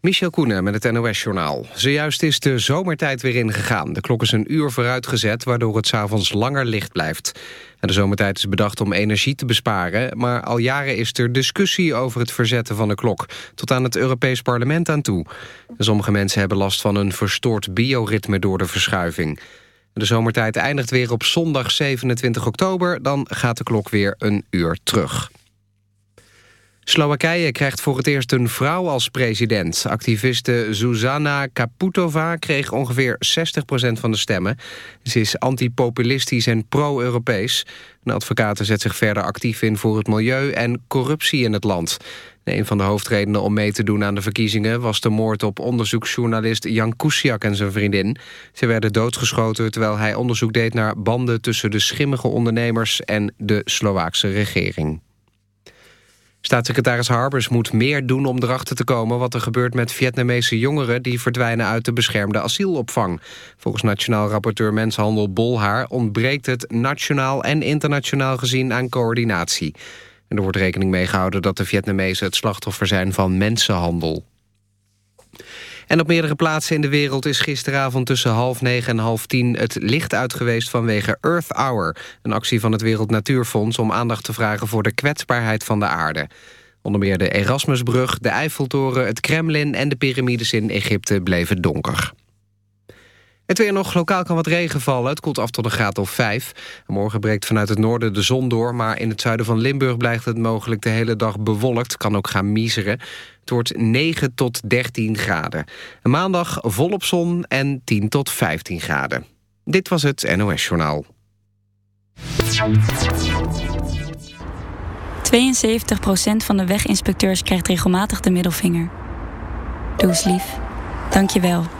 Michel Koenen met het NOS-journaal. Zojuist is de zomertijd weer ingegaan. De klok is een uur vooruitgezet, waardoor het s'avonds langer licht blijft. En de zomertijd is bedacht om energie te besparen... maar al jaren is er discussie over het verzetten van de klok... tot aan het Europees Parlement aan toe. Sommige mensen hebben last van een verstoord bioritme door de verschuiving. De zomertijd eindigt weer op zondag 27 oktober... dan gaat de klok weer een uur terug. Slowakije krijgt voor het eerst een vrouw als president. Activiste Zuzana Kaputova kreeg ongeveer 60% van de stemmen. Ze is antipopulistisch en pro-Europees. De advocaat zet zich verder actief in voor het milieu en corruptie in het land. Een van de hoofdredenen om mee te doen aan de verkiezingen... was de moord op onderzoeksjournalist Jan Kuciak en zijn vriendin. Ze werden doodgeschoten terwijl hij onderzoek deed naar banden... tussen de schimmige ondernemers en de Slovaakse regering. Staatssecretaris Harbers moet meer doen om erachter te komen... wat er gebeurt met Vietnamese jongeren... die verdwijnen uit de beschermde asielopvang. Volgens Nationaal Rapporteur Mensenhandel Bolhaar... ontbreekt het nationaal en internationaal gezien aan coördinatie. En er wordt rekening mee gehouden dat de Vietnamezen... het slachtoffer zijn van mensenhandel. En op meerdere plaatsen in de wereld is gisteravond tussen half negen en half tien het licht uit geweest vanwege Earth Hour. Een actie van het Wereld Natuurfonds om aandacht te vragen voor de kwetsbaarheid van de aarde. Onder meer de Erasmusbrug, de Eiffeltoren, het Kremlin en de piramides in Egypte bleven donker. Het weer nog, lokaal kan wat regen vallen. Het koelt af tot een graad of 5. Morgen breekt vanuit het noorden de zon door... maar in het zuiden van Limburg blijft het mogelijk de hele dag bewolkt. Kan ook gaan miseren. Het wordt 9 tot 13 graden. maandag volop zon en 10 tot 15 graden. Dit was het NOS Journaal. 72% van de weginspecteurs krijgt regelmatig de middelvinger. Doe eens lief. Dank je wel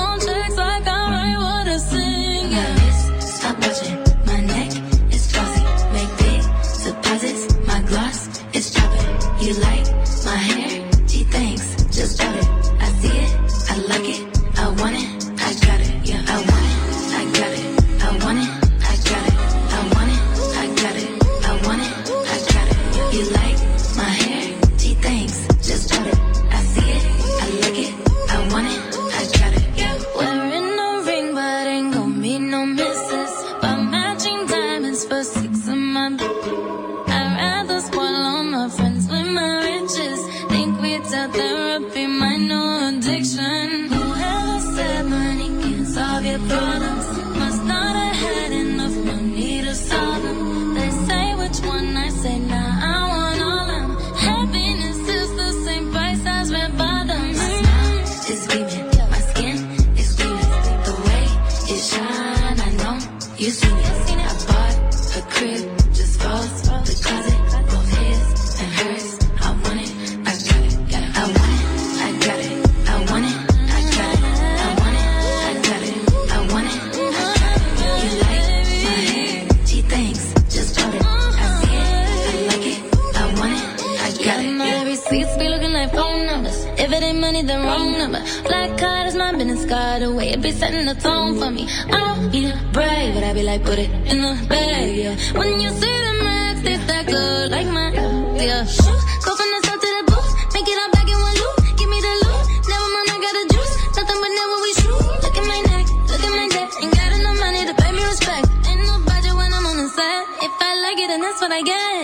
you like. phone numbers. If it ain't money, then wrong number. Black card is my business card away. It be setting the tone for me. I don't need a brave, but I be like, put it in the bag, yeah. When you see the max, they stack good like my, yeah. Go from the south to the booth, make it all back in one loop. Give me the loot. Never mind, I got a juice. Nothing but never we shoot. Look at my neck, look at my neck. Ain't got enough money to pay me respect. Ain't no budget when I'm on the set. If I like it, then that's what I get.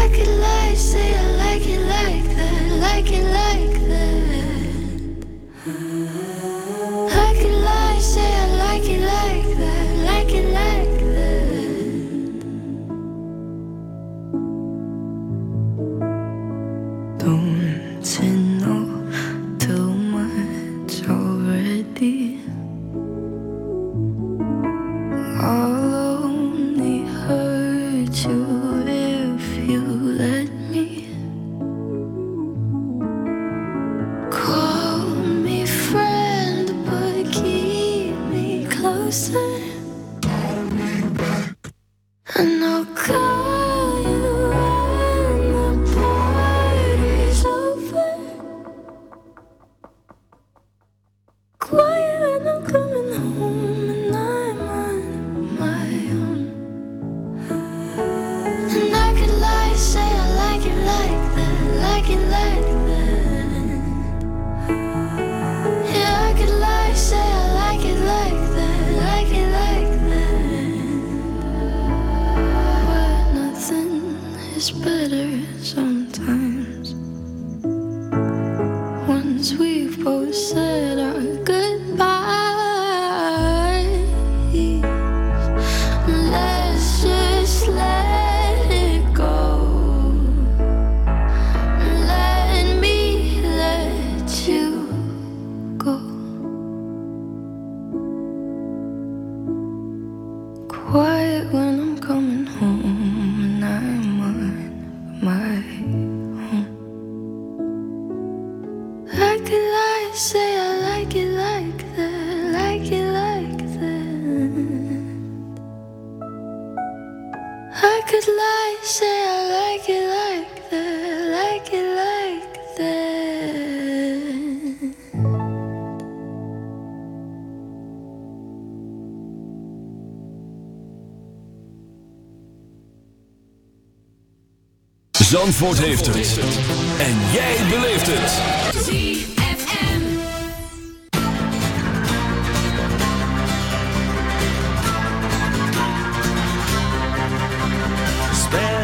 like it like, say I like it like that, like it like. Zandvoort heeft het. En jij beleeft het.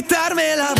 Quitarme la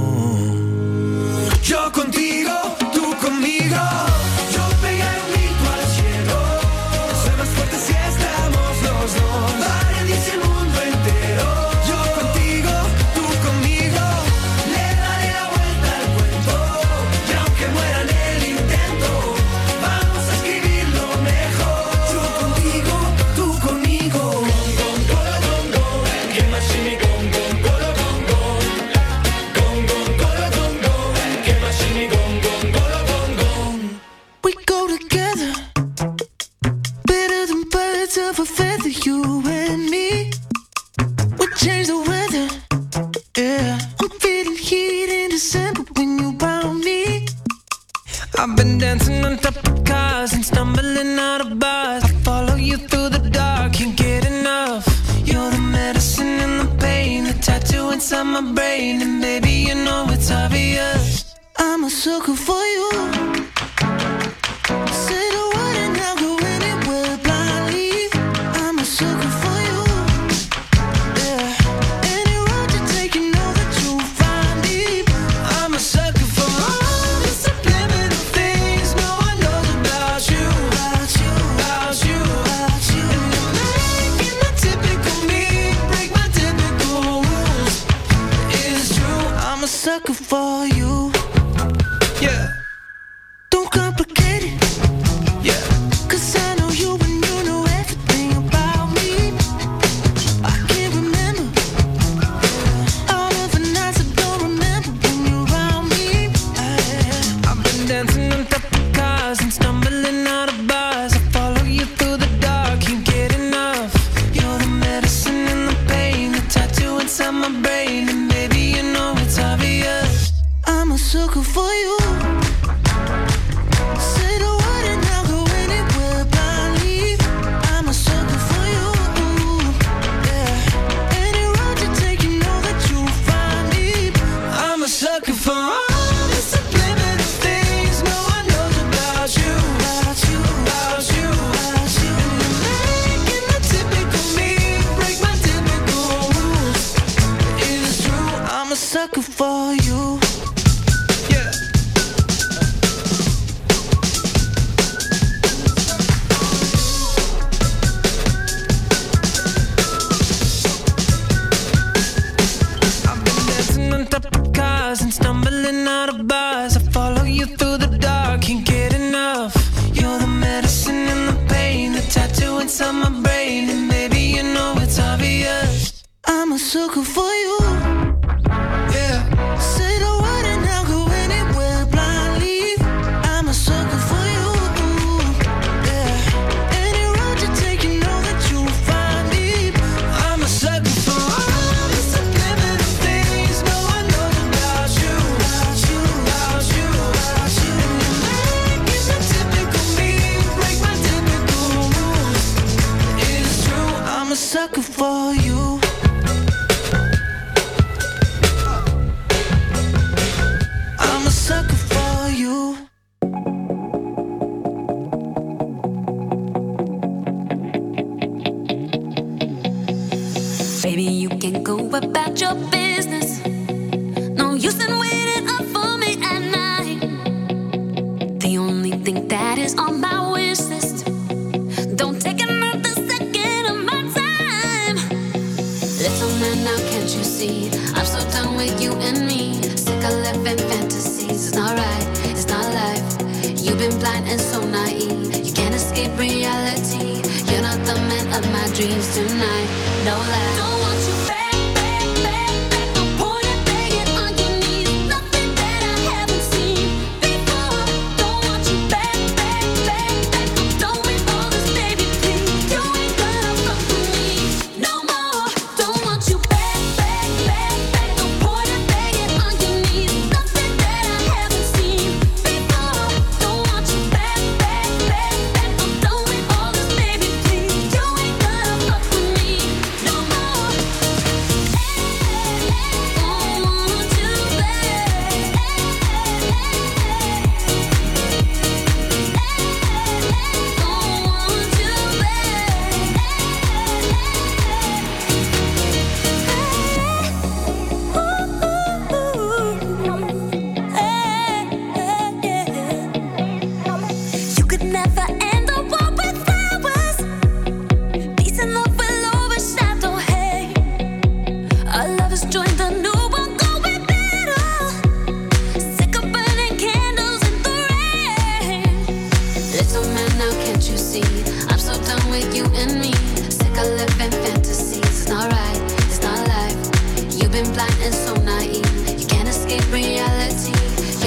Baby, you can go about your business. No use in waiting up for me at night. The only thing that is on my wish list. Don't take another second of my time. Little man, now can't you see? I'm so done with you and me. Sick of living fantasies. It's not right, it's not life. You've been blind and so naive. You can't escape reality. You're not the man of my dreams tonight. No lie.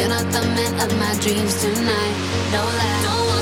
You're not the man of my dreams tonight. No lie. Don't